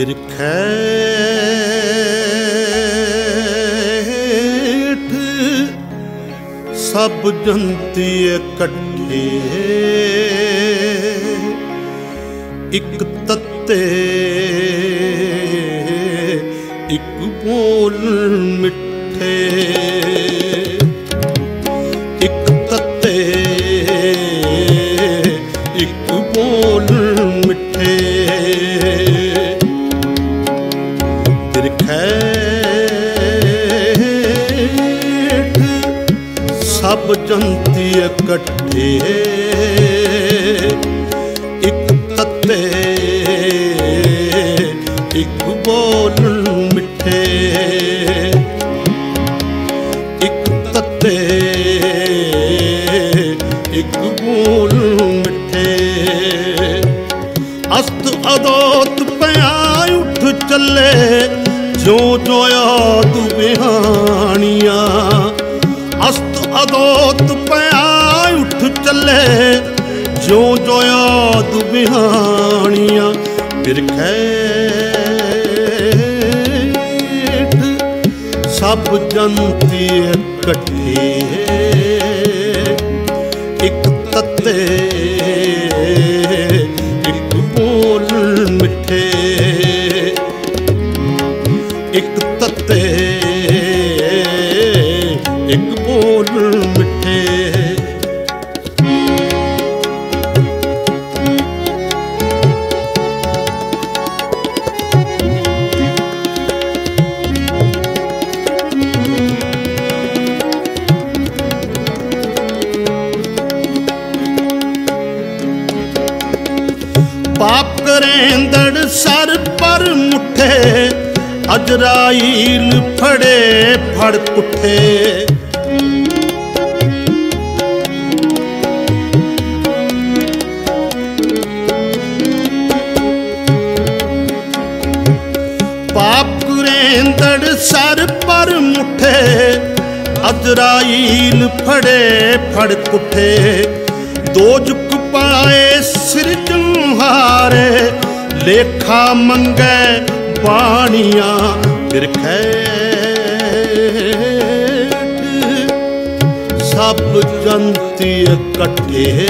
ਬਿਰਖੈਠ ਸਭ ਜੰਤੀ ਇਕੱਠੇ। ਇੱਕ ਤੱਤੇ ਇੱਕ ਬੋਲ ਮਿੱਠੇ ਜੰਤੀ ਇਕੱਠੇ। ਇੱਕ ਤੱਤੇ, ਇੱਕ ਬੋਲ ਮਿੱਠੇ। ਇੱਕ ਤੱਤੇ, ਇੱਕ ਬੋਲ ਮਿੱਠੇ। ਅਸਤ ਅਦੋਤ ਪਿਆ ਉੱਠ ਚੱਲੇ ਜਿਉ ਜੋ ਯਾਦ ਬਿਹਾਨੀਆਂ ਉੱਠ ਜਿਉ ਜੋ ਯਾਦ ਬਿਹਾਨੀਆਂ ਸਭ ਜੰਤੀ ਇਕੱਠੀ ਇੱਕ ਤੱਤੇ, ਇੱਕ ਬੋਲ ਮਿੱਠੇ। ਇੱਕ ਤੱਤੇ, ਇੱਕ ਬੋਲ ਮਿੱਠੇ। ਕਰੇਂਦੜ ਸਰ ਪਰ ਮੁੱਠੇ, ਅਜਰਾਈਲ ਫੜੇ ਫੜ ਪੁੱਠੇ। ਪਾਪ ਕਰੇਂਦੜ ਸਰ ਪਰ ਮੁੱਠੇ, ਅਜਰਾਈਲ ਫੜੇ ਫੜ ਪੁੱਠੇ। ਦੋ ਜੁਕ ਪਾਏ ਸਿਰਜਣਹਾਰੇ ਲੇਖਾ ਮੰਗੈ ਬਾਣੀਆਂ ਬਿਰਖੈ। ਸਭ ਜੰਤੀ ਇਕੱਠੇ।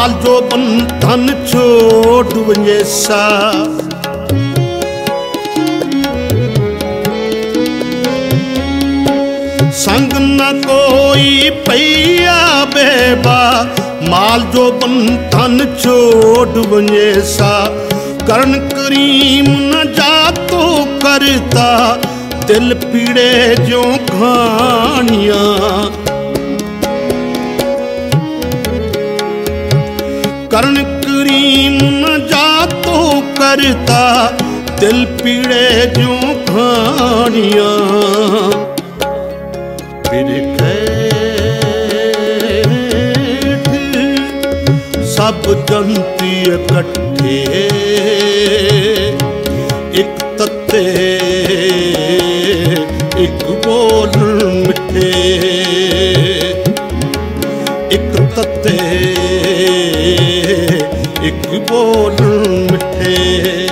ਮਾਲ ਜੋ ਬੰਧਨ ਛੋੜ ਵੰਜੇਸਾ ਸੰਗ ਨਾ ਕੋਈ ਪਈਆ ਬੇਬਾ, ਮਾਲ ਜੋ ਬੰਧਨ ਛੋੜ ਵੰਜੇਸਾ ਕਰਨ ਕਰੀਮ ਨ ਜਾਤੋ ਕਰਤਾ, ਦਿਲ ਪੀੜੇ ਜਿਉ ਖਾਣੀਆਂ। ਕਰਨ ਕਰਤਾ, ਦਿਲ ਪੀੜੇ ਜਿਉ ਖਾਣੀਆਂ। ਬਿਰਖੈਠ ਸਭ ਜੰਤੀ ਇਕੱਠੇ, ਇੱਕ ਤੱਤੇ, ਇੱਕ ਬੋਲ ਮਿੱਠੇ। ਇੱਕ ਤੱਤੇ, ਇੱਕ ਬੋਲ ਮਿੱਠੇ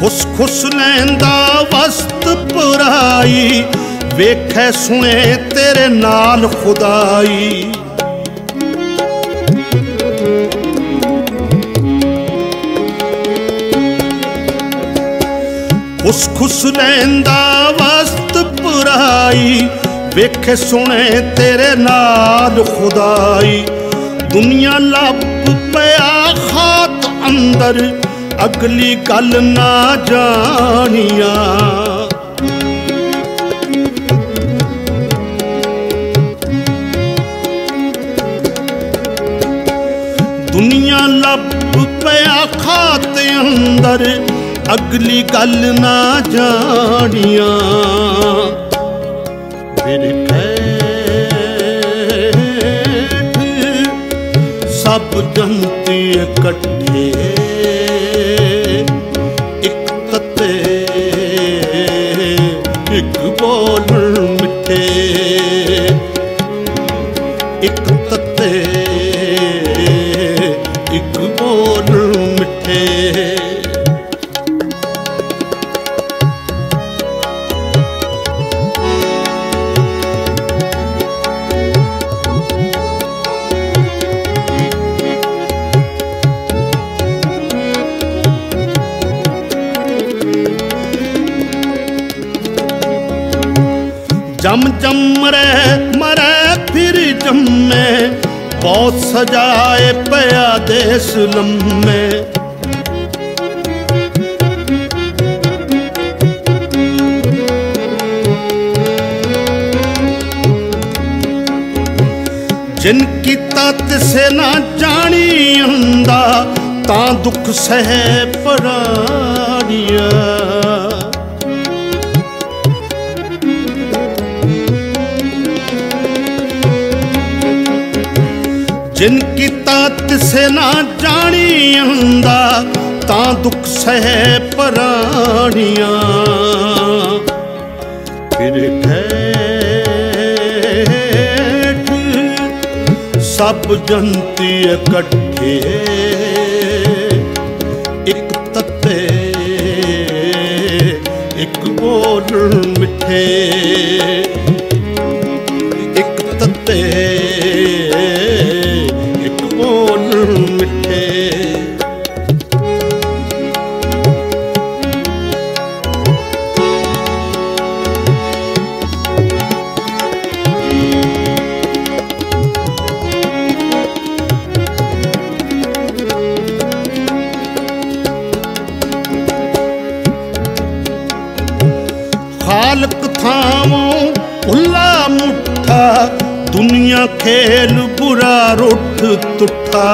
ਖੁਸ ਖੁਸ ਲੈਂਦਾ ਵਸਤ ਪੁਰਾਈ ਵੇਖੈ ਸੁਣੇ ਤੇਰੇ ਨਾਲ ਖੁਦਾਈ। ਖੁਸ ਖੁਸ ਲੈਂਦਾ ਵਸਤ ਪੁਰਾਈ। ਵੇਖੇ ਸੁਣੇ ਤੇਰੇ ਨਾਲ ਖੁਦਾਈ। ਦੁਨੀਆ ਲੱਭ ਪਿਆ ਖਾਤ ਅੰਦਰ। ਅਗਲੀ ਗੱਲ ਨਾ ਜਾਣੀਆਂ। ਦੁਨੀਆ ਲੱਭ ਪਿਆ ਖਾਤ ਅੰਦਰ। ਅਗਲੀ ਗੱਲ ਨਾ ਜਾਣੀਆਂ। ਮੇਰੇ ਠੇਠ ਸਭ ਜੰਤੀ ਇਕੱਠੇ ਪਿਆ ਦੇਸ ਲੰਮੇ ਜਿਨ ਕੀਤਾ ਤਿਸੇ ਨਾ ਜਾਣੀ ਹੁੰਦਾ ਤਾਂ ਦੁੱਖ ਸਹਿ ਪਰਾੜੀਆਂ ਜਿਨ ਕੀਤਾ ਕਿਸੇ ਨਾ ਜਾਣੀ ਹੁੰਦਾ ਤਾਂ ਦੁੱਖ ਸਹਿ ਪਰਾਣੀਆਂ। ਫਿਰ ਠੇਠ ਸਭ ਜੰਤੀ ਇਕੱਠੇ, ਇੱਕ ਤੱਤੇ, ਇੱਕ ਬੋਲ ਮਿੱਠੇ। ਖੇਲ ਬੁਰਾ ਰੁੱਠ ਤੁੱਠਾ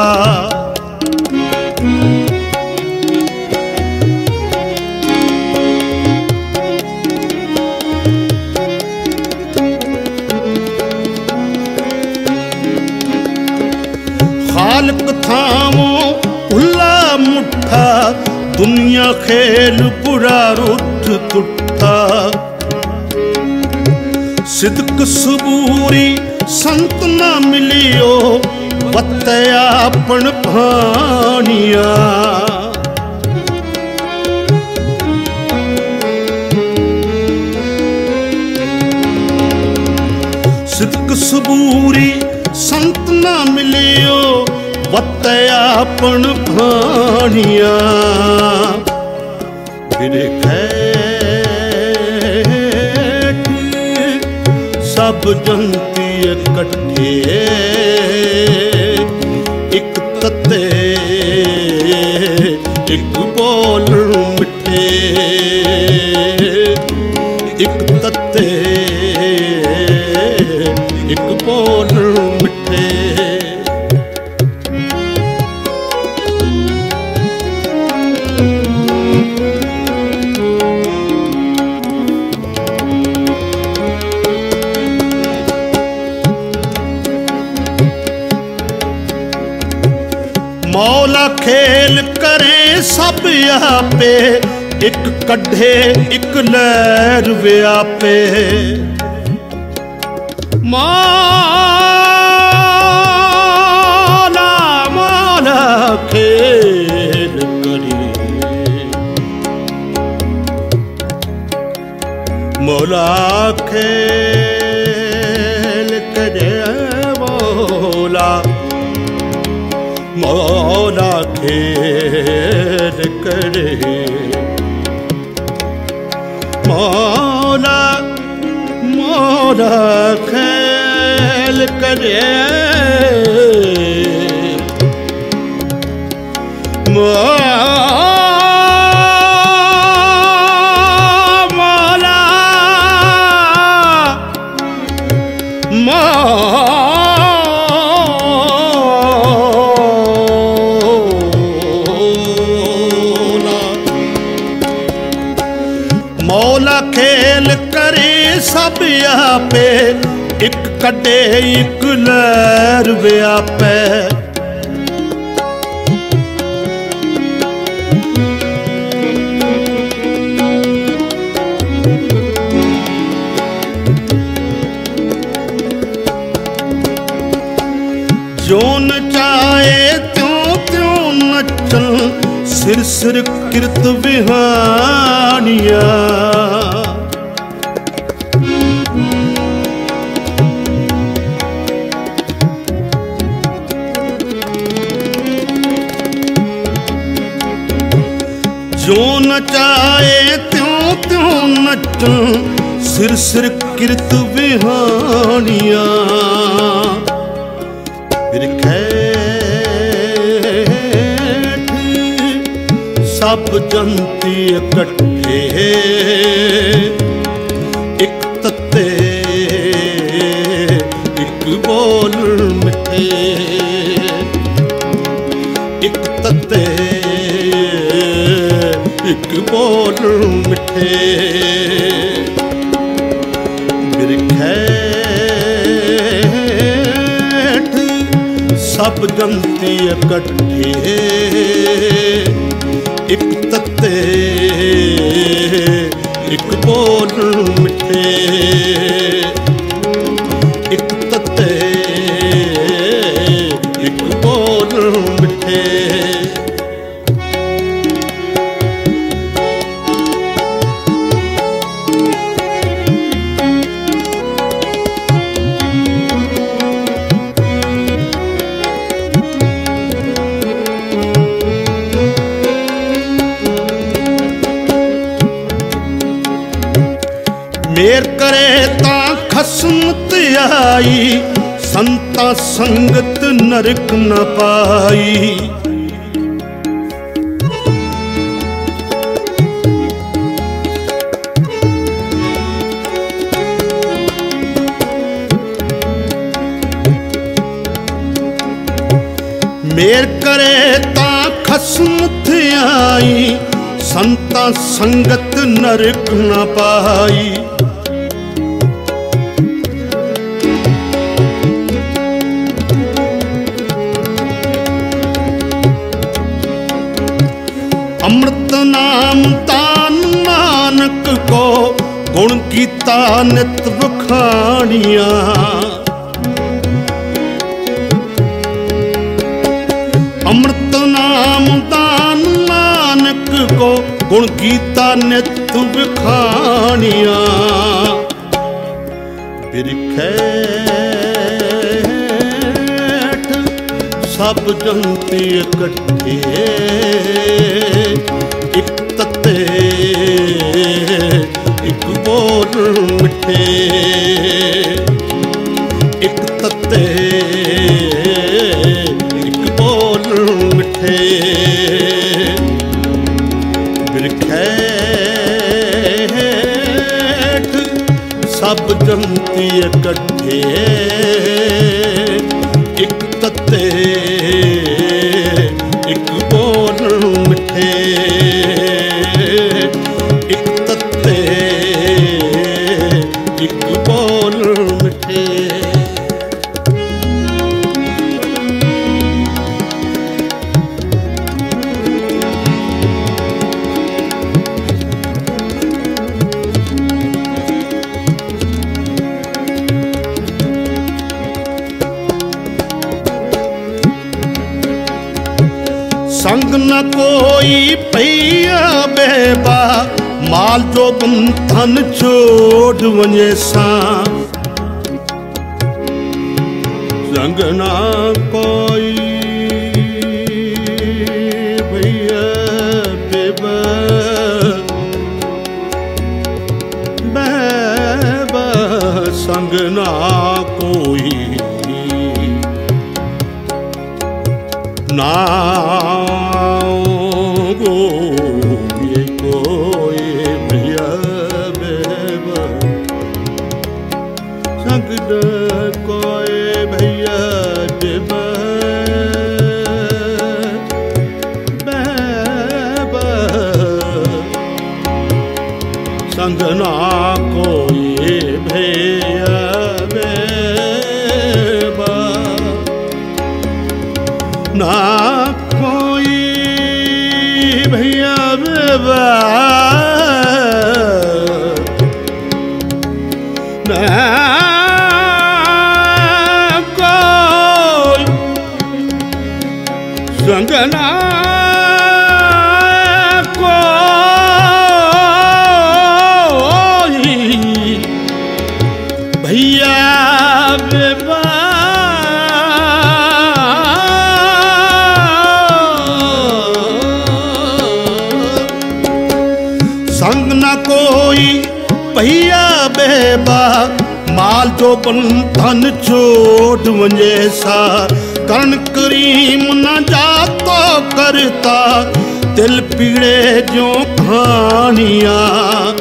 ਖਾਲਕ ਥਾਵੋਂ ਭੁੱਲਾ ਮੁੱਠਾ, ਦੁਨੀਆ ਖੇਲ ਬੁਰਾ ਰੁੱਠ ਤੁੱਠਾ ਸਿਦਕ ਸਬੂਰੀ ਸੰਤ ਨਾ ਮਿਲਿਓ ਵਤਿਆ ਆਪਣ ਭਾਣੀਆਂ। ਸਿਦਕ ਸਬੂਰੀ ਸੰਤ ਨਾ ਮਿਲਿਓ ਵਤਿਆ ਆਪਣ ਭਾਣੀਆਂ। ਬਿਰੇ ਖੈਠ ਸਭ ਜੰਤੀ ਇਕੱਠੇ ਇੱਕ ਤੱਤੇ ਇੱਕ ਬੋਲ ਮਿੱਠੇ ਇੱਕ ਇੱਕ ਕੱਢੇ, ਇੱਕ ਲਹਿਰ ਵਿਆਪੇ। ਮੌਲਾ, ਮਾਲਾ ਖੇਲ ਕਰੇ। ਮੋਲਾ ਖੇਲ ਕਰੇ, ਮੌਲਾ। ਮੌਲਾ ਖੇਲ ਕਰੇ। ਮੋਲਾ ਮੋਲਾ ਖੇਲ ਕਰੇ। ਮੋਲਾ ਕੱਢੇ ਇੱਕ ਲਹਿਰ ਵਿਆਪੈ ਜੋ ਨਚਾਏ ਤਿਉ ਤਿਉ ਨੱਚਣ ਸਿਰ ਸਿਰ ਕਿਰਤ ਵਿਹਾਨੀਆਂ ਨਚਣ ਸਿਰ ਸਿਰ ਕਿਰਤ ਵਿਹਾਨੀਆਂ ਬਿਰਖੈਠ ਸਭ ਜੰਤੀ ਇਕੱਠੇ। ਇੱਕ ਤੱਤੇ, ਇੱਕ ਬੋਲ ਮਿੱਠੇ। ਇੱਕ ਤੱਤੇ, ਇੱਕ ਬੋਲ ਮਿੱਠੇ। ਸਭ ਜੰਤੀ ਇਕੱਠੇ। ਇੱਕ ਤੱਤੇ ਇੱਕ ਬੋਲ ਮਿੱਠੇ। ਸੰਗਤ ਨਰਕ ਨਾ ਪਾਈ। ਮੇਰ ਕਰੇ ਤਾਂ ਖਸਮ ਥਿਆਈ ਸੰਤਾ ਸੰਗਤ ਨਰਕ ਨਾ ਪਾਈ। ਕੀਤਾ ਨਿਤ ਵਖਾਣੀਆਂ। ਅੰਮ੍ਰਿਤ ਨਾਮ ਤਾਨ ਨਾਨਕ ਕੋ ਗੁਣ ਕੀਤਾ ਨਿਤ ਵਖਾਣੀਆਂ। ਬਿਰਖੈਠ ਸਭ ਜੰਤੀ ਇਕੱਠੇ। ਇੱਕ ਤੱਤੇ ਇੱਕ ਬੋਲ ਮਿੱਠੇ ਇੱਕ ਤੱਤੇ ਇੱਕ ਬੋਲ ਮਿੱਠੇ। ਬਿਰਖੈਠ ਸਭ ਜੰਤੀ ਇਕੱਠੇ। ਛੋੜ ਵਨੇ ਸੰਗ ਨਾ ਕੋਈ, ਭਈਆ ਬੇਬਾ, ਮਾਲ ਜੋ ਬਨ ਧਨ ਛੋੜ ਵੰਜੇ ਸਾ ਕਰਨ ਕਰੀਮ ਨਾ ਜਾਤੋ ਕਰਤਾ ਦਿਲ ਪੀੜੇ ਜੋ ਖਾਣੀਆਂ।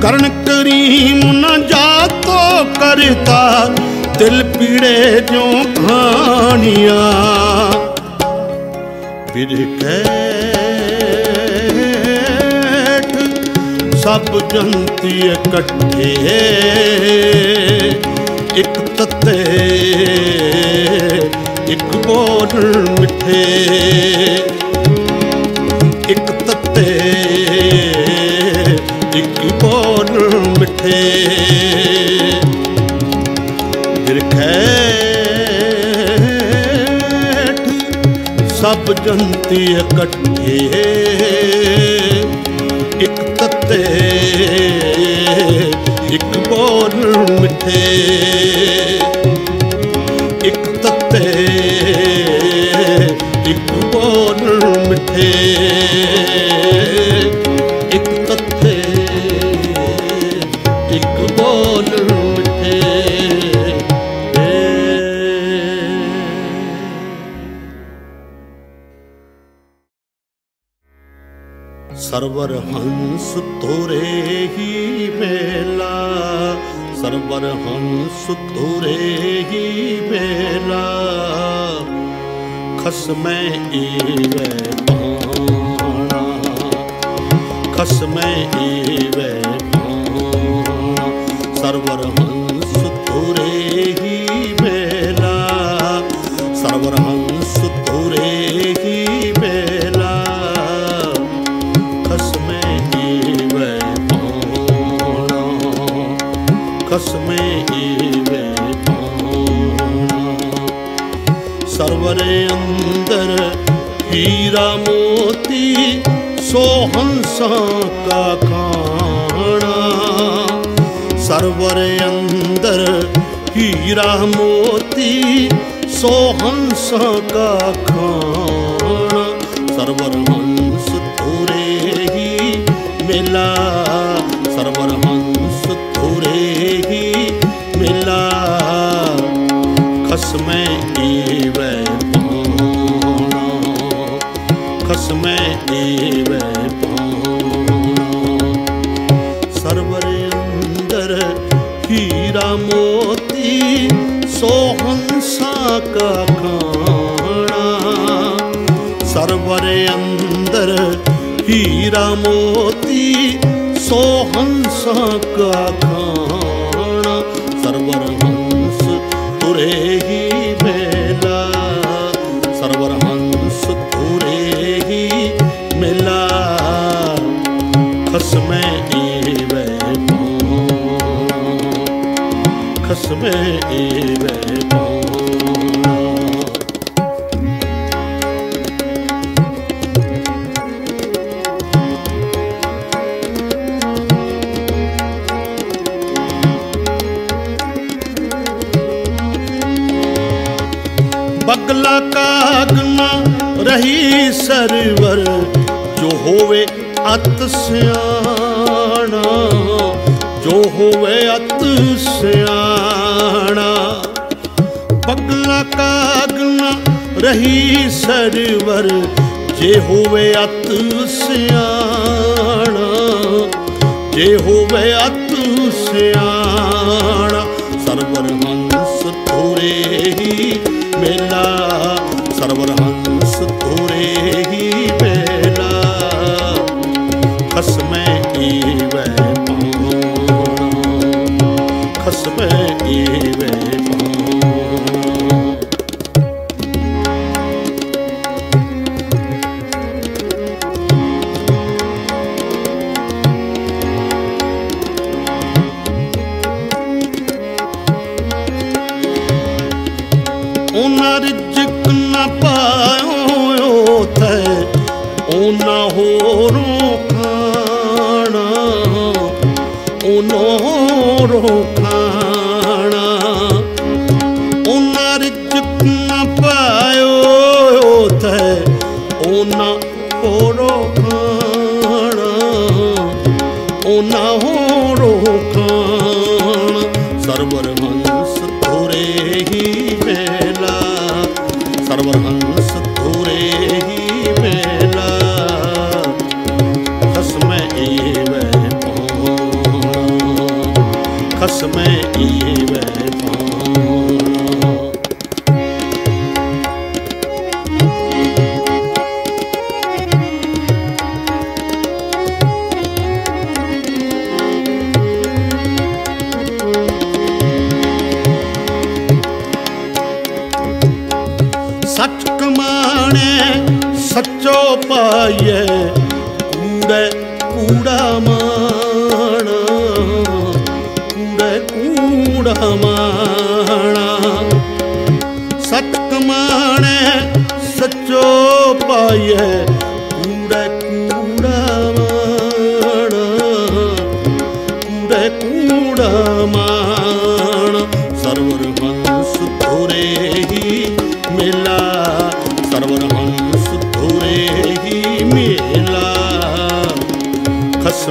ਕਰਨ ਕਰੀਮ ਨਾ ਜਾਤੋ ਕਰਤਾ ਦਿਲ ਪੀੜੇ ਜੋ ਖਾਣੀਆਂ। ਫਿਰ ਸਭ ਜੰਤੀ ਇਕੱਠੇ। ਇੱਕ ਤੱਤੇ, ਇੱਕ ਬੋਲ ਮਿੱਠੇ। ਇੱਕ ਤੱਤੇ, ਇੱਕ ਬੋਲ ਮਿੱਠੇ। ਬਿਰਖੈਠ ਸਭ ਜੰਤੀ ਇਕੱਠੇ। ਇੱਕ ਤੱਤੇ ਇੱਕ ਬੋਲ ਮਿੱਠੇ। ਇੱਕ ਤੱਤੇ ਇੱਕ ਬੋਲ ਮਿੱਠੇ। ਸਰਵਰ ਹੰਸ ਤੋਰੇ ਹੀ ਮੇਲਾ। ਸਰਵਰ ਹੰਸ ਤੋਰੇ ਹੀ ਮੇਲਾ। ਖਸਮੈ ਏਵੈ ਪਾਣਾ ਖਸਮੈ ਏਵੈ ਖਸਮੇ ਈਵੇ ਪਾਉਣਾ ਅੰਦਰ ਹੀਰਾ ਮੋਤੀ ਸੋ ਹੰਸਾਂ ਕਾ ਖਾਣਾ। ਸਰਵਰੇ ਅੰਦਰ ਹੀਰਾ ਮੋਤੀ ਸੋ ਹੰਸਾਂ ਕਾ ਖਾਣਾ। ਸਰਵਰ ਹੰਸ ਤੋਰੇ ਹੀ ਮੇਲਾ ਅੰਦਰ ਹੀਰਾ ਮੋਤੀ ਸੋ ਹੰਸਾ ਕਾ ਜੇ ਹੋਵੇ ਅਤ ਸਿਆਣਾ, ਸਰਵਰ ਹੰਸ ਥੋਰੇ ਹੀ ਮੇਲਾ। ਸਰਵਰ ਹੰਸ ਧੋਰੇ ਹੀ ਮੇਲਾ। ਖਸਮੈ ਈਵੇ ਪਾਉਣਾ, ਖਸਮੈ ਈਵੇ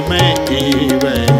में जीवन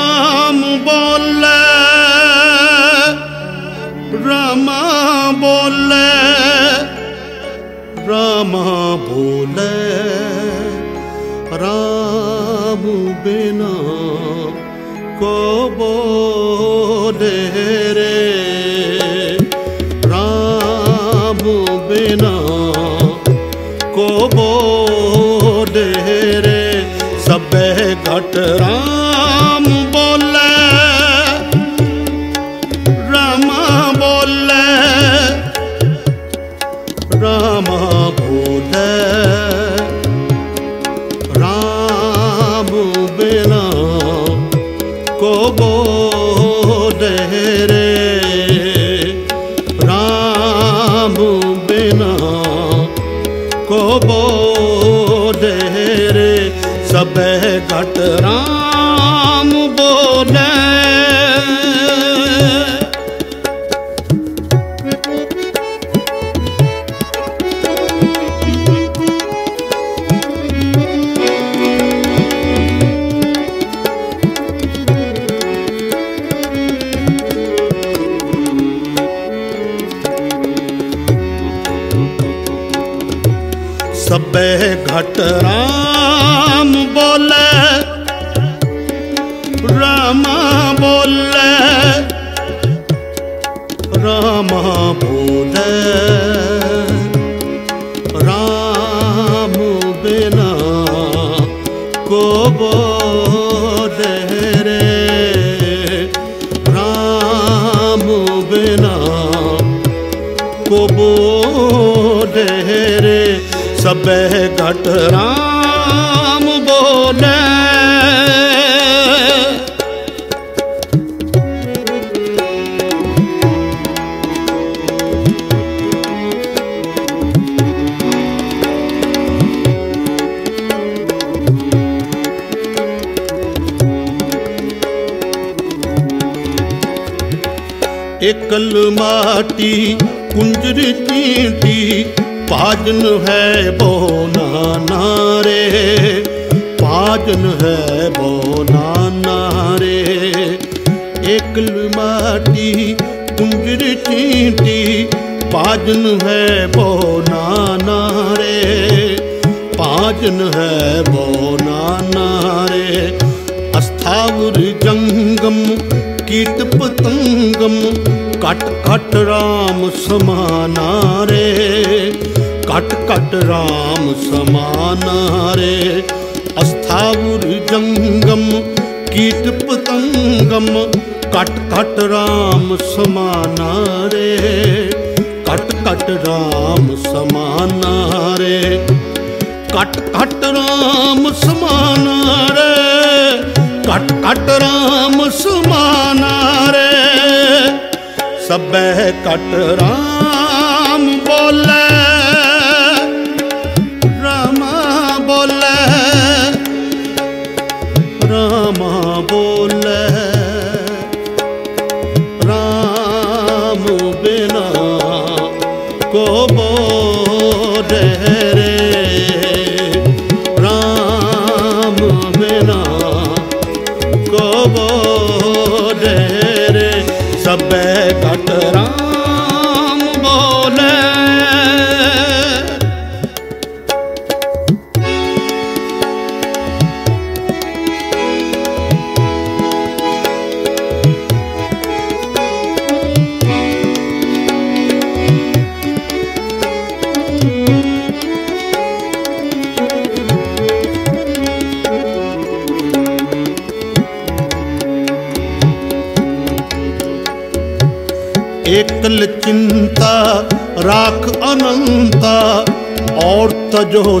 को बोले रे राम बिना को बोले रे सब घट राम ਸਭੇ ਘਟ ਰਾਮ ਬੋਲੇ कल माटी कुंजर चीटी पाजन है बोना नारे पाजन है बोना नारे एकल माटी कुंजर चीटी पाजन है बोना नारे पाजन है बोना नारे अस्थावर जंगम कीट पतंगम ਕਟ ਕਟ ਰਾਮ ਸਮਾਨਾ ਰੇ। ਘਟ ਕਟ ਰਾਮ ਸਮਾਨਾ ਰੇ। ਅਸਥਾਵਰ ਜੰਗਮ, ਕੀਟ ਪਤੰਗਮ, ਘਟ ਕਟ ਰਾਮ ਸਮਾਨਾ ਰੇ। ਘਟ ਕਟ ਰਾਮ ਸਮਾਨਾ ਰੇ। ਘਟ ਕਟ ਰਾਮ ਸਮਾਨਾ ਰੇ। ਘਟ ਕਟ ਰਾਮ ਸਭੈ ਕਟ ਰਾਮ ਬੋਲੇ, ਰਾਮਾ ਬੋਲੇ ਰਾਮਾ ਬੋਲੇ, ਰਾਮ ਬਿਨਾ ਕੋ ਬੋਲੇ ਰੇ, ਰਾਮ ਬਿਨਾ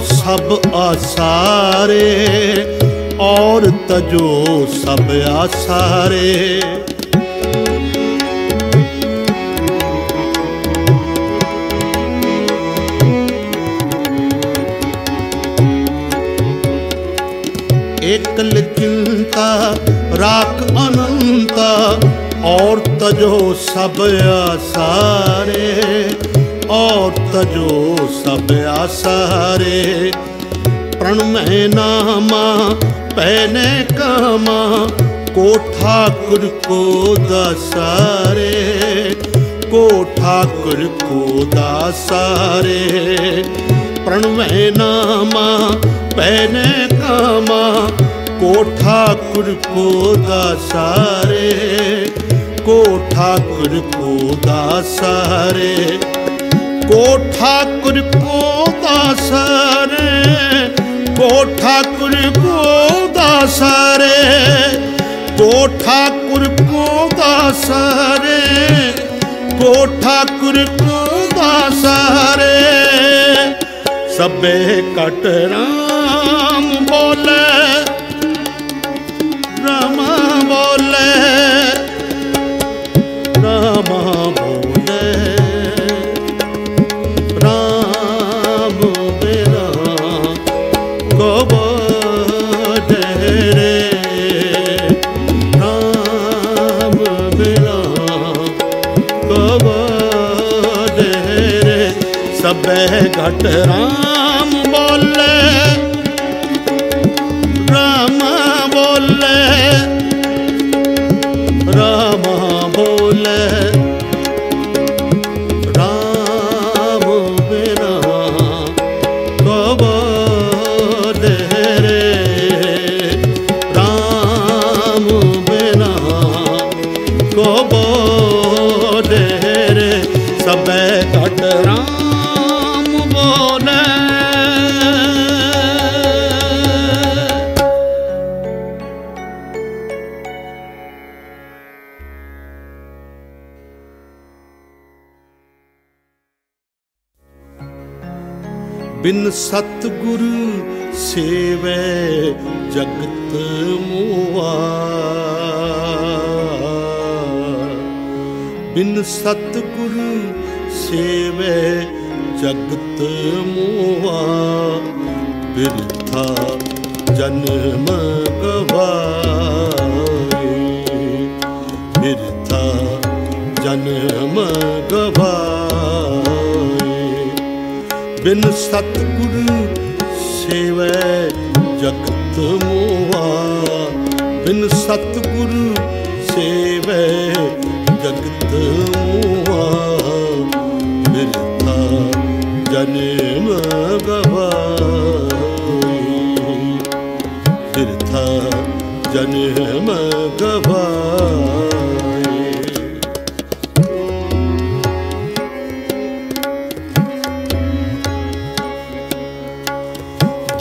तजो सब आसारे और तजो सब आसारे एकल चिंता राख अनंता और तजो सब आसारे ਤਜੋ ਸਭ ਆਸਾਰੇ ਪ੍ਰਣ ਮਹਿ ਨਾਮਾ ਪਹਿਨੇ ਕਾਮਾ ਕੋ ਠਾਕੁਰ ਕੋ ਦਸਾਰੇ। ਕੋ ਠਾਕੁਰ ਕੋ ਦਸਾਰੇ। ਪ੍ਰਣ ਮਹਿ ਨਾਮਾ ਪਹਿਨੇ ਕਾਮਾ ਕੋ ਠਾਕੁਰ ਕੋ ਦਸਾਰੇ। ਕੋ ਠਾਕੁਰ ਕੋ ਦਸਾਰੇ। ਕੋ ਠਾਕੁਰ ਕੋ ਦਾਸਰ ਕੋ ਠਾਕੁਰ ਕੋ ਦਾਸਰ ਕੋ ਠਾਕੁਰ ਕੋ ਦਾਸਰ ਕੋ ਠਾਕੁਰ ਕੋ ਦਾਸਰ। ਸਭੇ ਕਟ ਰਾਮ ਬੋਲੇ।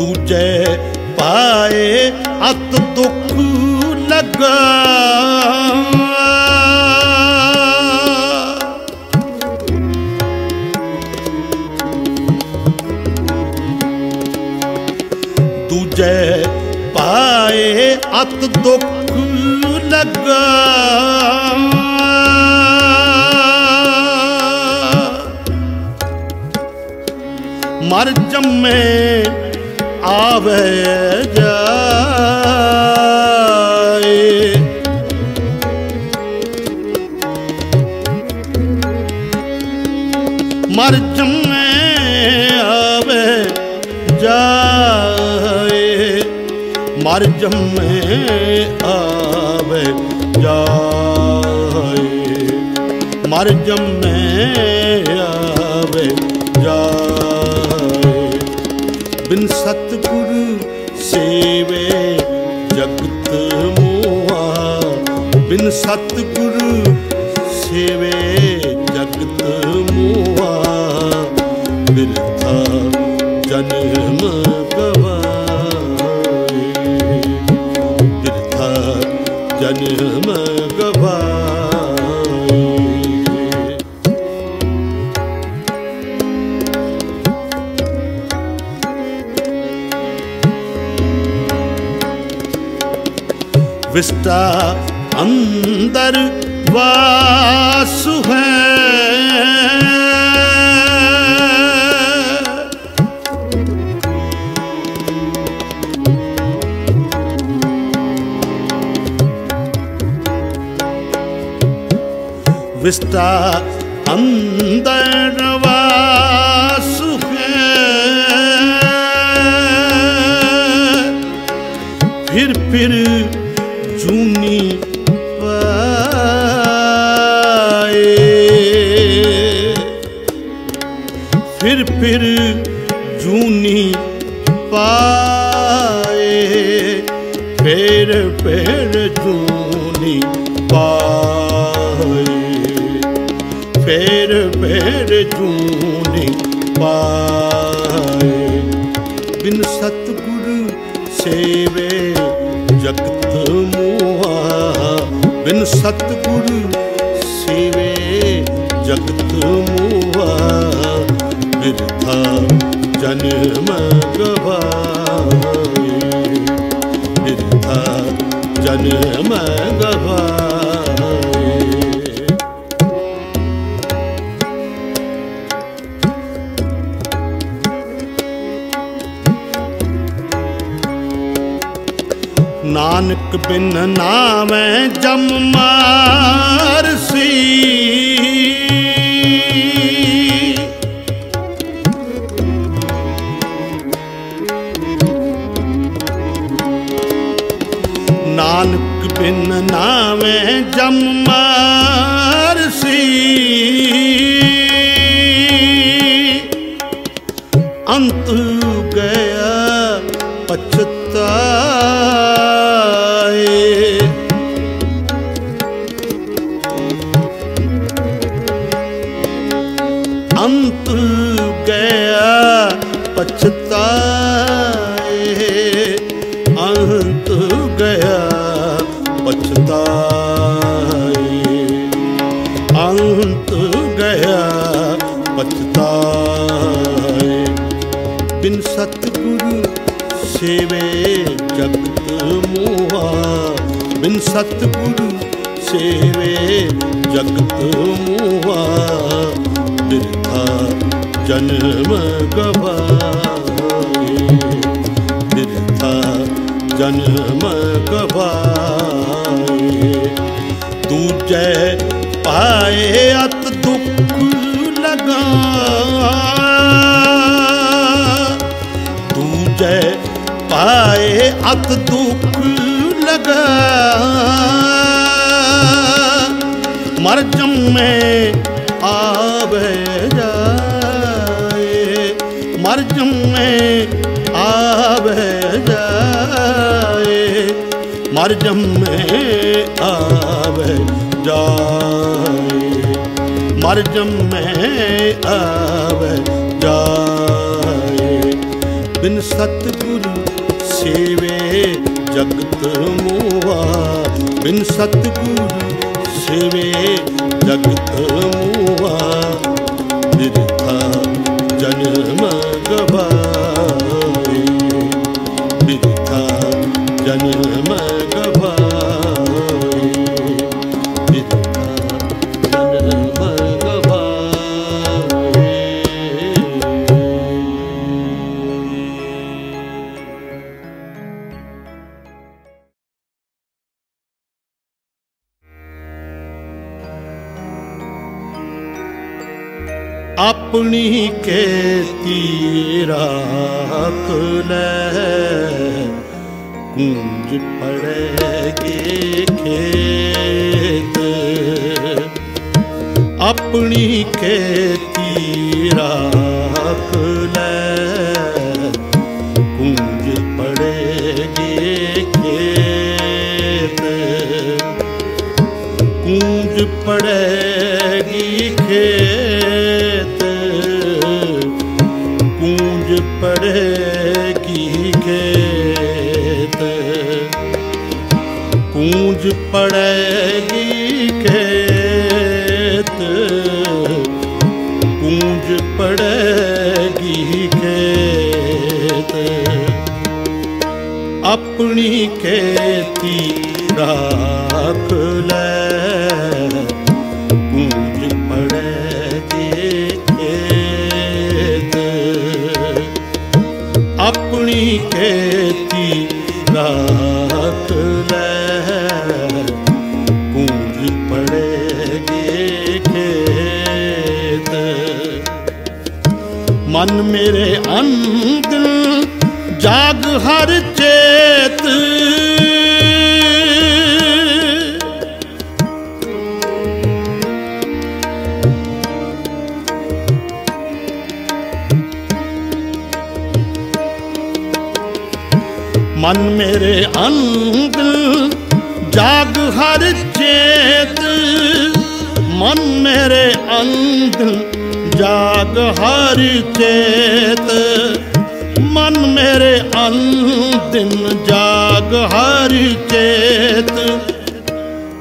ਦੂਜੇ ਪਾਏ ਅਤ ਦੁੱਖ ਲਗਾ। ਦੂਜੇ ਪਾਏ ਅਤ ਦੁੱਖ ਲਗਾ। ਮਰ ਜੰਮੇ ਆਵੇ ਜਾਏ। ਮਰ ਜੰਮੇ ਆਵੇ ਜਾਏ। ਮਰ ਜੰਮੇ ਆਵੇ ਜਾਏ। ਮਰ ਜੰਮੇ ਆਵੇ ਜਾਏ। ਬਿਨ ਸਤਿ ਸਤਿਗੁਰੂ ਸੇਵੇ ਜਗਤ ਮੋਆ ਬਿਰਥਾ ਜਨਮ ਗਵਾਏ। ਬਿਰਥਾ ਜਨਮ ਗਵਾਏ। ਵਿਸਟਾ ਅੰਦਰ ਵਾਸ ਹੈ। ਵਿਸਟਾ ਅੰਦਰ ਵਾਸ ਹੈ। ਫਿਰ ਫਿਰ ਜੂਨੀ ਫਿਰ ਜੂਨੀ ਪਾਏ। ਫਿਰ ਫਿਰ ਜੂਨੀ ਪਾਏ। ਫਿਰ ਫਿਰ ਜੂਨੀ ਪਾਏ। ਬਿਨ ਸਤਗੁਰ ਸੇਵੇ ਜਗਤ ਮੂਹਾ ਬਿਨ ਸਤਗੁਰ ਸੇਵੇ ਜਗਤ ਮੂਹਾ ਬਿਰਥਾ ਜਨਮ ਗਵਾਏ ਬਿਰਥਾ ਜਨਮ ਗਵਾਏ ਨਾਨਕ ਬਿਨ ਨਾਵੇਂ ਜਮ ਮਾਰਸੀ ம் ਬਿਨ ਸਤਿਗੁਰੂ ਸੇਵੇ ਜਗਤ ਮੋਹਾ ਬਿਰਥਾ ਜਨਮ ਗਵਾਏ। ਬਿਰਥਾ ਜਨਮ ਗਵਾਏ। ਦੂਜੇ ਪਾਏ ਅਤ ਦੁੱਖ ਲਗਾ। ਦੂਜੇ ਪਾਏ ਅਤ ਦੁੱਖ ਲਗਾ। ਮਰ ਜੰਮੇ ਆਵੇ ਜਾਏ। ਮਰ ਜੰਮੇ ਆਵੇ ਜਾਏ। ਮਰ ਜੰਮੇ ਆਵੇ ਜਾਏ। ਮਰ ਜੰਮੇ ਆਵੇ ਜਾਏ। ਬਿਨ ਸਤਿਗੁਰੂ ਸੇਵੇ ਜਗਤ ਮੋਹਾ ਬਿਨ ਸਤਿਗੁਰੂ ਸੇਵੇ ਜਗਤ ਮੋਹਾ ਬਿਰਥਾ ਜਨਮ ਗਵਾ। ਪੜੇਗੀ ਖੇਤ। ਕੂੰਜ ਪੜੇਗੀ ਖੇਤ। ਕੂੰਜ ਪੜੇਗੀ ਖੇਤ। ਕੂੰਜ ਪੜੇਗੀ ਖੇਤ। ਆਪਣੀ ਖੇਤੀ ਰਾਖ ਲੈ। ਆਪਣੀ ਖੇਤੀ ਲੈ ਕੂੰਜ ਪੜੇਗੀ ਖੇਤ। ਮਨ ਮੇਰੇ ਅੰਦਰ ਜਾਗ ਹਰ ਮੇਰੇ ਜਾਗ ਹਰ ਚੇਤ, ਮਨ ਮੇਰੇ ਅੰਦਰ ਜਾਗ ਹਰ ਚੇਤ। ਮਨ ਮੇਰੇ ਅਨ ਦਿਨ ਜਾਗ ਹਰ ਚੇਤ।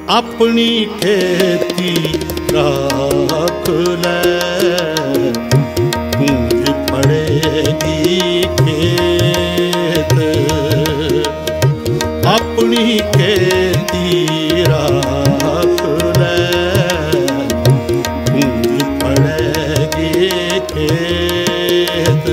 ਆਪਣੀ ਖੇਤੀ ਰੱਖ ਲੈ ਗੂੰਜ ਪੜੇਗੀ ਖੇਤ। ਕੇ ਤੀਰਾ ਫਲੇ ਗੂੰਜ ਪੜੇਗੀ ਖੇਤ।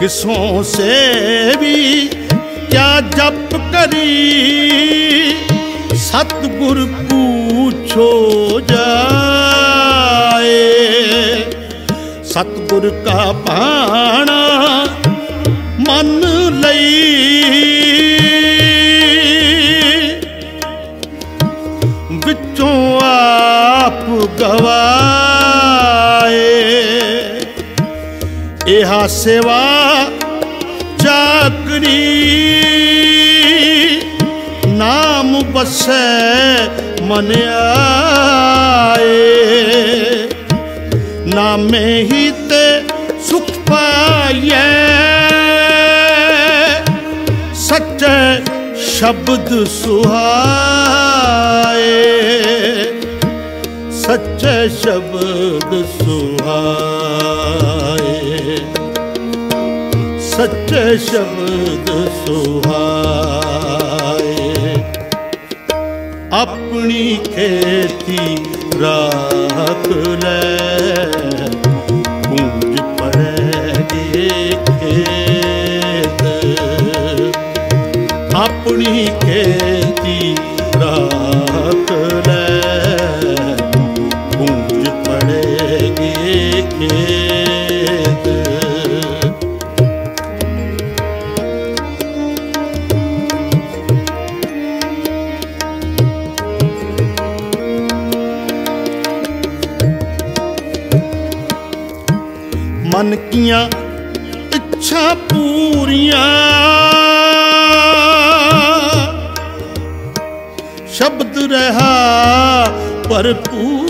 ਕਿਸੋਂ ਵੀ ਕਿਆ ਜਪ ਕਰੀ? ਸਤਗੁਰ ਪੁੱਛੋ ਜਾਏ। ਸਤਗੁਰ ਕਾ ਪਾਣਾ ਮਨ ਲਈ। ਵਿੱਚੋਂ ਆਪ ਗਵਾਏ। ਇਹਾ ਸੇਵਾ ਚਾਕਰੀ। ਨਾਮ ਮਨ ਆਏ। ਨਾਮੇ ਹੀ ਤੇ ਸੁਖ ਪਾਈਐ। ਸੱਚੇ ਸ਼ਬਦ ਸੁਹਾਏ। ਸੱਚੇ ਸ਼ਬਦ ਸੁਹਾਏ। ਸੱਚੇ ਸ਼ਬਦ ਸੁਹਾਏ। ਆਪਣੀ ਖੇਤੀ ਰਾਖ ਲੈ। ਗੂੰਜ ਪੜੇਗੀ ਖੇਤ ਆਪਣੀ ਖੇਤੀ ਮਨ ਇੱਛਾ ਪੂਰੀਆਂ। ਸ਼ਬਦ ਰਹਾ ਭਰਪੂਰ।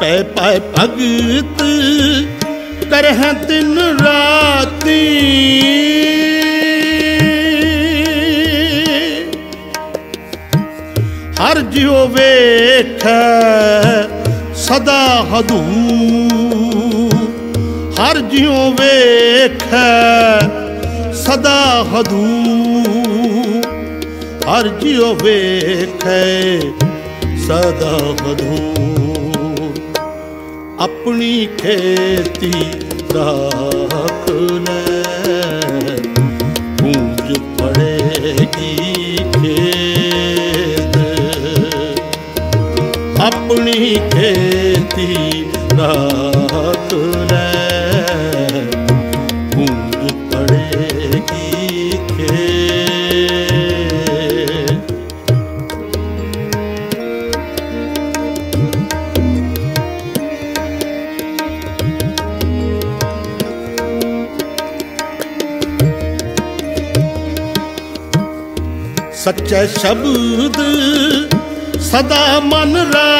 ਪੈ ਪੈ ਭਗਤ ਕਰਹਿ ਦਿਨ ਰਾਤੀ। ਹਰ ਜਿਉ ਵੇਖ ਸਦਾ ਹਦੂ। ਹਰ ਜਿਉ ਵੇਖ, ਸਦਾ ਹਦੂ। ਹਰ ਜਿਉ ਵੇਖੈ, ਸਦਾ ਹਦੂ। ਆਪਣੀ ਖੇਤੀ ਰਾਖ ਲੈ, ਗੂੰਜ ਪੜੇਗੀ ਖੇਤ। ਆਪਣੀ ਖੇਤੀ ਰਾਖ ਲੈ ਗੂੰਜ ਪੜੇਗੀ ਖੇ ਸੱਚੇ ਸ਼ਬਦ ਸਦਾ ਮਨ ਰਾ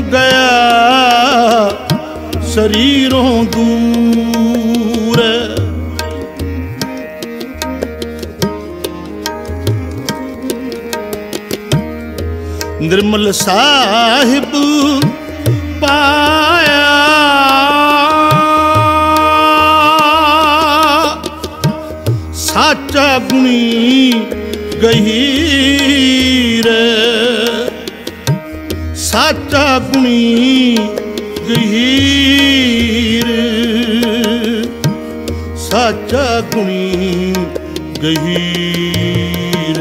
ਪਰਮ ਗਿਆ ਸਰੀਰੋਂ ਦੂਰ। ਨਿਰਮਲ ਸਾਹਿਬ ਪਾਇਆ। ਸਾਚਾ ਗੁਣੀ ਗਹੀਰ। ਸਾਚਾ ਗੁਣੀ ਗਹੀਰ। ਸਾਚਾ ਗੁਣੀ ਗਹੀਰ।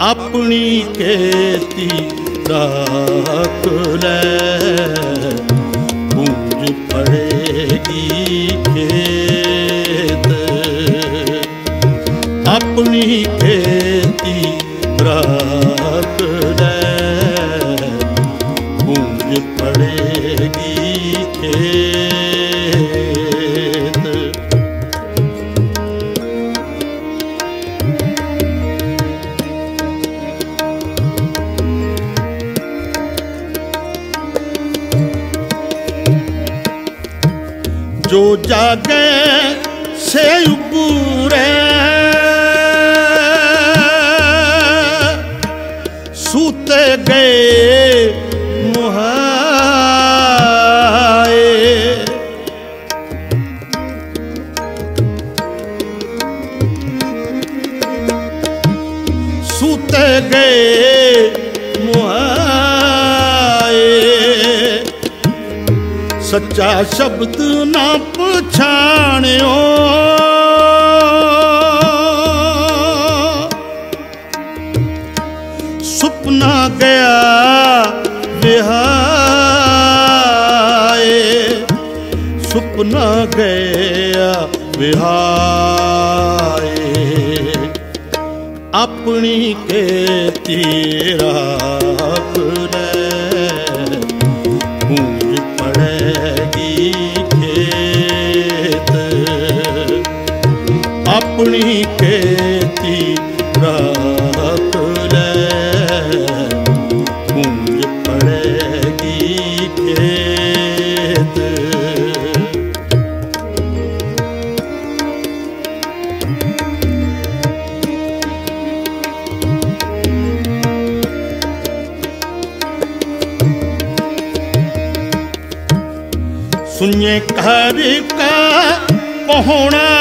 ਆਪਣੀ ਖੇਤੀ ਰਾਖ ਲੈ ਗੂੰਜ ਪੜੇਗੀ ਖੇਤ। ਆਪਣੀ ਸੱਚਾ ਸ਼ਬਦ ਨਾ ਪਛਾਣਿਓ। ਸੁਪਨਾ ਗਿਆ ਵਿਹਾਏ। ਸੁਪਨਾ ਗਿਆ ਵਿਹਾਏ। ਆਪਣੀ ਕੀਤੀ ਖੇਤੀ ਕੀਤੀ ਰਾਤ ਲੈ ਗੂੰਜ ਪੜੇਗੀ ਖੇਤ। ਸੁਨੇ ਘਰ ਕਾ ਪਹੁਣਾ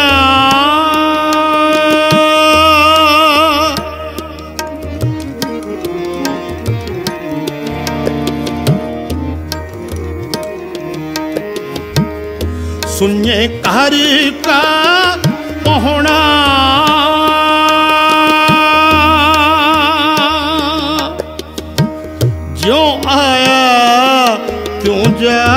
ਸੁਨੇ ਘਰ ਕਾ ਪਹੁਣਾ। ਜਿਉ ਆਇਆ ਤੂੰ ਜਾਏ।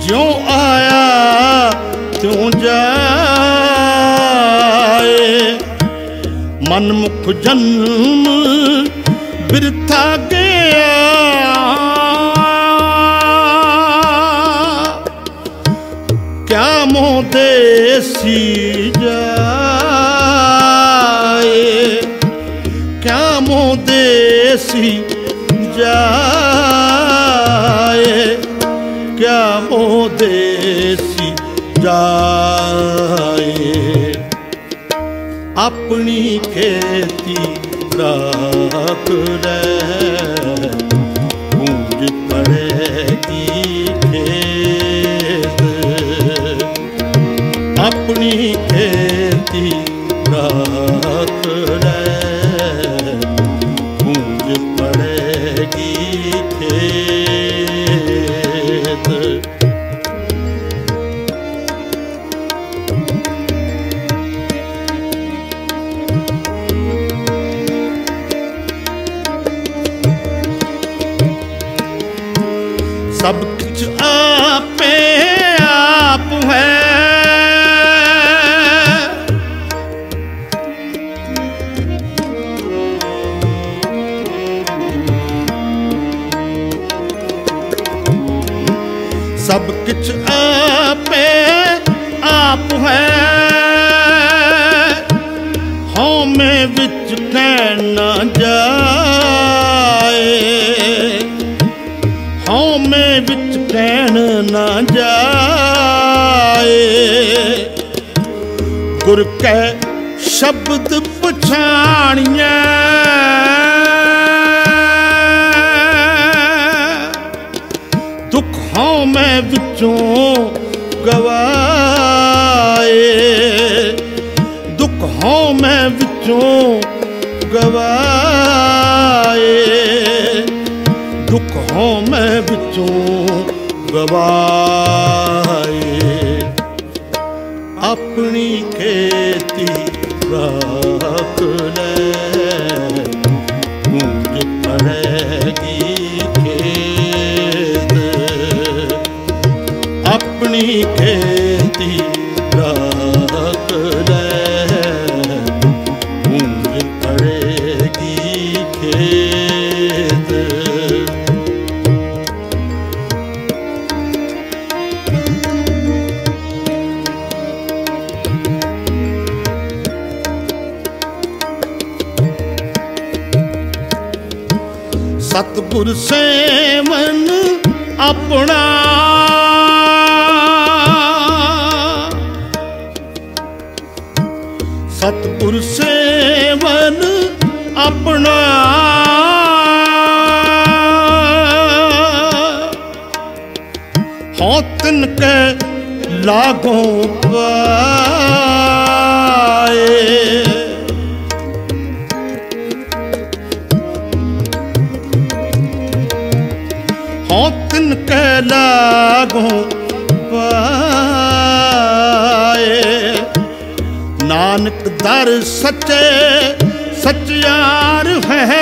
ਜਿਉ ਆਇਆ ਤੂੰ ਜਾਏ। ਮਨ ਜਨ ਆਪਣੀ ਆਪੇ ਆਪ ਹੈ। ਹਉਮੈ ਵਿੱਚ ਕਹਿ ਨਾ ਜਾਏ। ਹਉਮੈ ਵਿੱਚ ਕਹਿਣ ਨਾ ਜਾਏ। ਗੁਰ ਕੈ ਸ਼ਬਦ ਪਛਾਣੀਐ। ਵਿੱਚੋਂ ਗਵਾਏ। ਦੁੱਖ ਮੈਂ ਵਿੱਚੋਂ ਗਵਾਏ। ਦੁੱਖ ਮੈਂ ਵਿੱਚੋਂ ਗਵਾਏ। ਆਪਣੀ ਖੇਤੀ ਰਾਖ ਲੈ। ਗੁਰ ਸੇਵਨ ਆਪਣਾ। ਸਤਪੁਰ ਸੇਵਨ ਆਪਣਾ। ਹਉ ਤਿਨ ਕੈ ਲਾਗੂ ਪਾਏ। ਨਾਨਕ ਦਰ ਸੱਚੇ ਸੱਚਿਆਰ ਹੈ।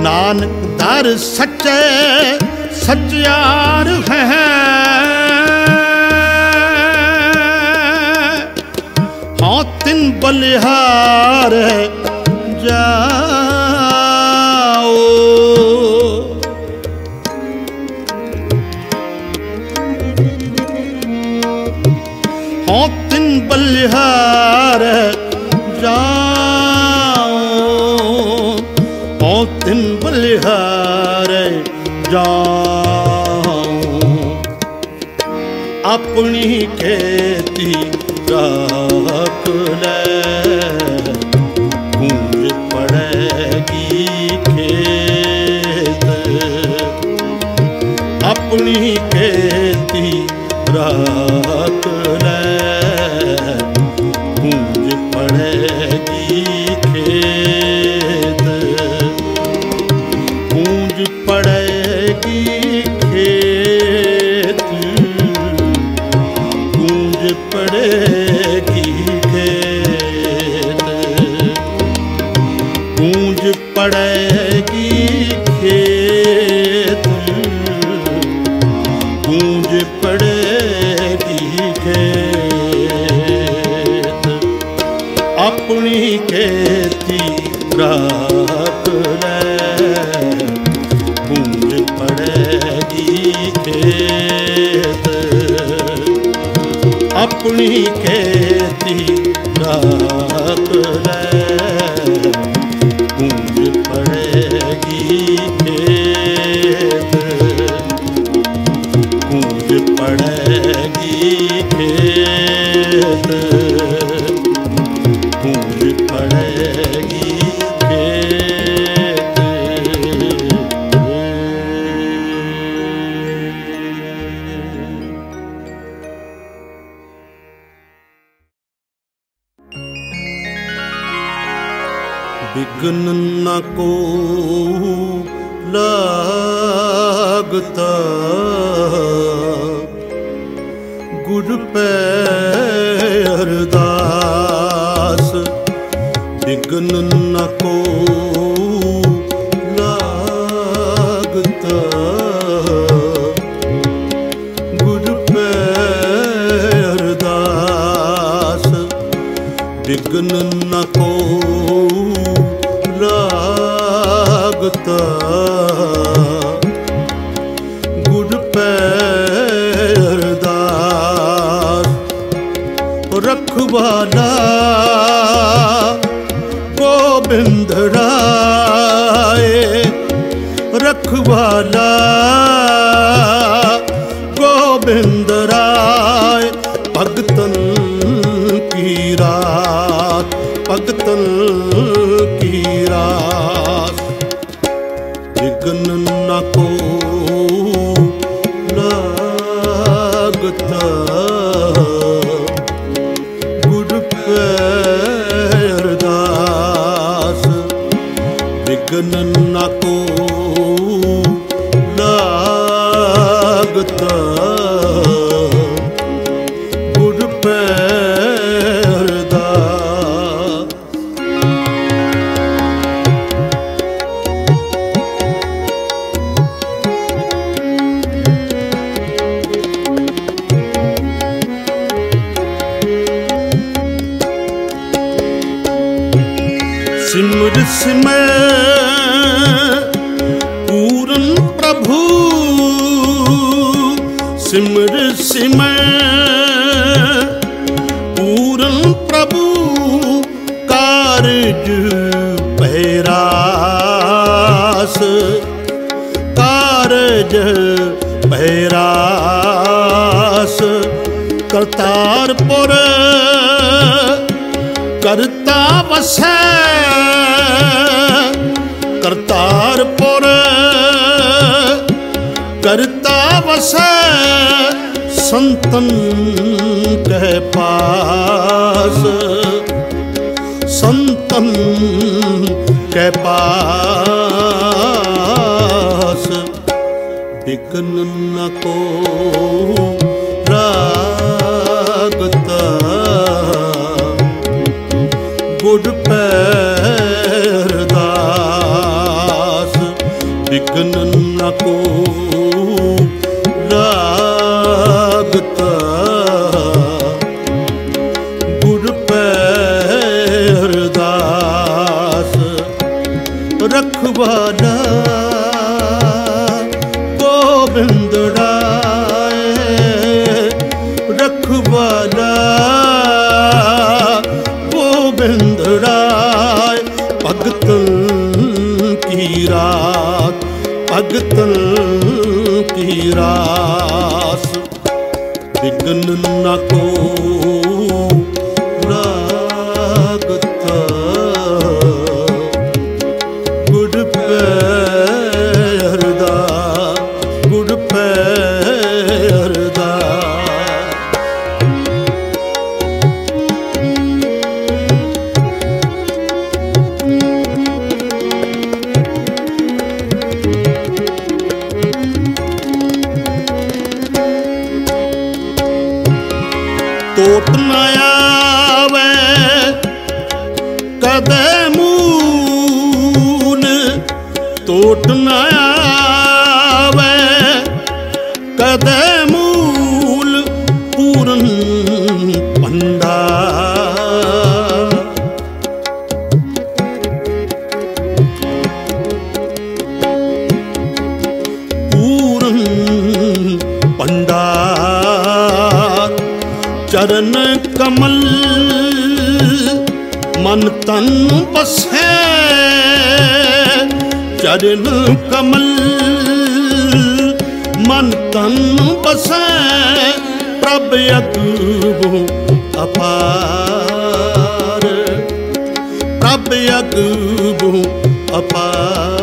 ਨਾਨਕ ਦਰ ਸੱਚੇ ਸਚਿਆਰ ਹੈ। ਹਉ ਬਲਿਹਾਰ ਜਾ ਆਪਣੀ ਕੀਤੀ ਰਾਹ ਆਪਣੀ ਖੇਤੀ ਰਾਤ ਰਹਿ ਗੂੰਜ ਪੜੇਗੀ ਸਿਮਰ ਪੂਰਨ ਪ੍ਰਭੂ ਸਿਮਰ ਸਿਮਰ ਪੂਰਨ ਪ੍ਰਭੂ ਕਾਰਜ ਸੰਤਨ ਕਹਿ ਪਾਸ, ਸੰਤਨ ਕਹਿ ਪਾਸ। ਬਿਕਨ ਨ ਕੋ ਰਾਗਤਾ ਗੁਰ ਪੈਰਦਾਸ। ਬਿਕਨ ਨ ਕੋ ਭਗਤਨ ਕੀ ਰਾਸ? ਵਿਗਨ ਨ ਕੋ ਟੋਟ ਨ ਆਵੇ। ਕਦੇ ਮੂਲ ਪੂਰਨ ਪੰਡਾ ਪੂਰਨ ਪੰਡਾਰ ਚਰਨ ਕਮਲ ਮਨ ਤਨ ਬਸੈ ਚਰਨ ਕਮਲ ਮਨ ਤਨ ਬਸੈ ਪ੍ਰਭ ਅਗੂ ਅਪਾਰ। ਪ੍ਰਭ ਅਗੂ ਅਪਾਰ।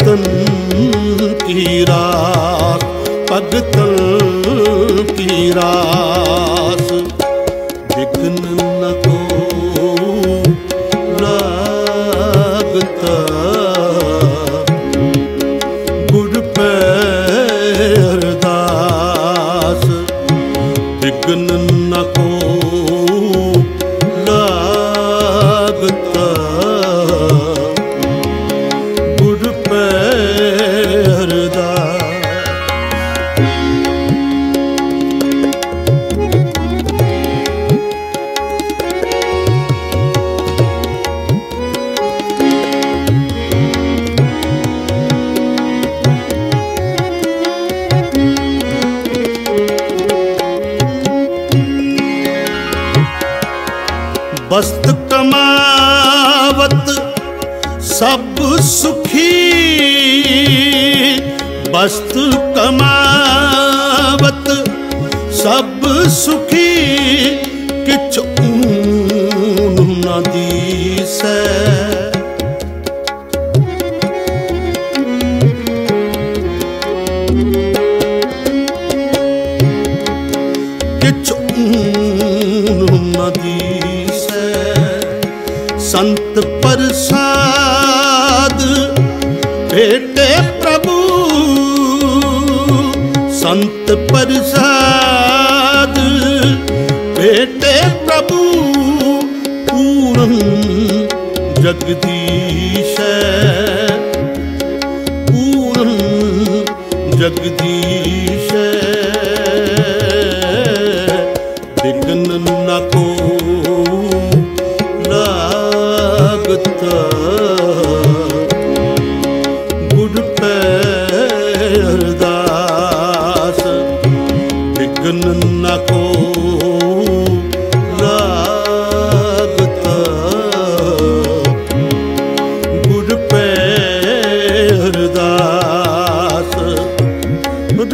ਭਗਤਨ ਕੀ ਰਾਸ ਭਗਤਨ ਕੀ ਰਾਸ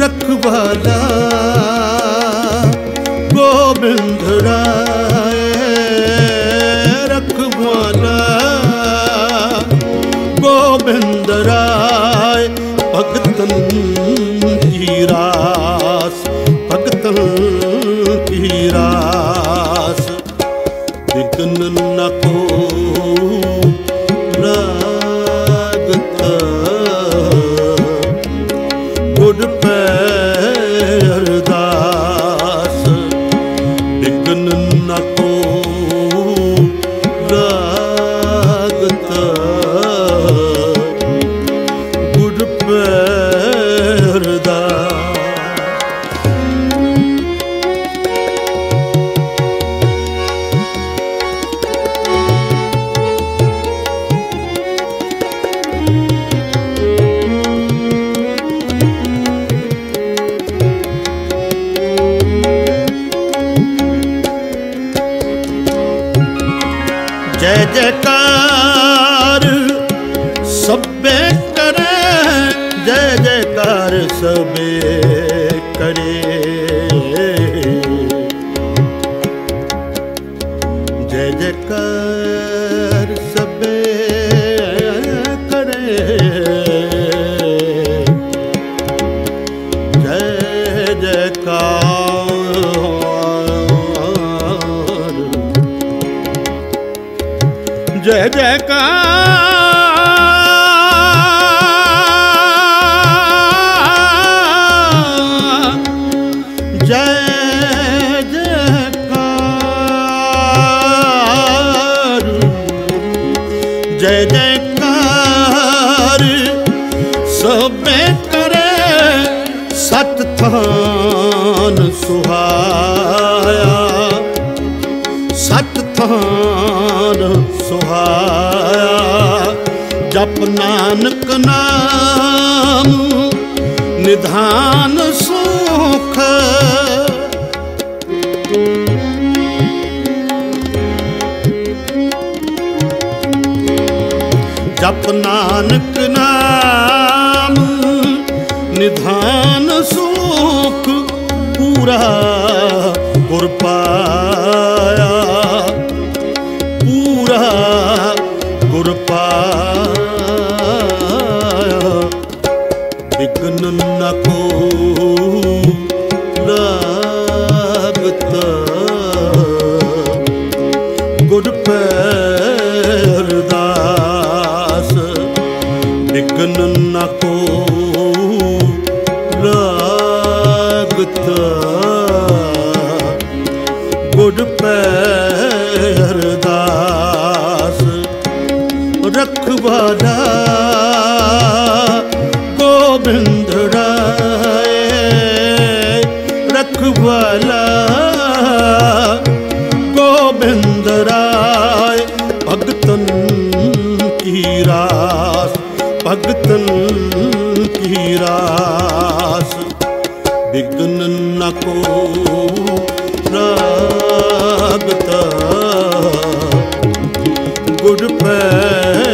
ਰਖਵਾਲਾ ਗੋਬਿੰਦ ਰਾਏ ਰਖਵਾਲਾ ਗੋਬਿੰਦ ਰਾਏ ਭਗਤਨ ਕੀ ਰਾਏ ਸੱਚ ਥਾਨ ਸੁਹਾਇਆ। ਜਪ ਨਾਨਕ ਨਾਮ, ਨਿਧਾਨ ਸੁਖ। ਜਪ ਨਾਨਕ ਨਾਮ, ਨਿਧਾਨ ਸੁਖ। ਪੂਰਾ ਗੁਰ ਨਿਰਾਸ ਬਿਗਨ ਨ ਕੋ ਰਾਗਤਾ। ਗੁੜ ਪੈ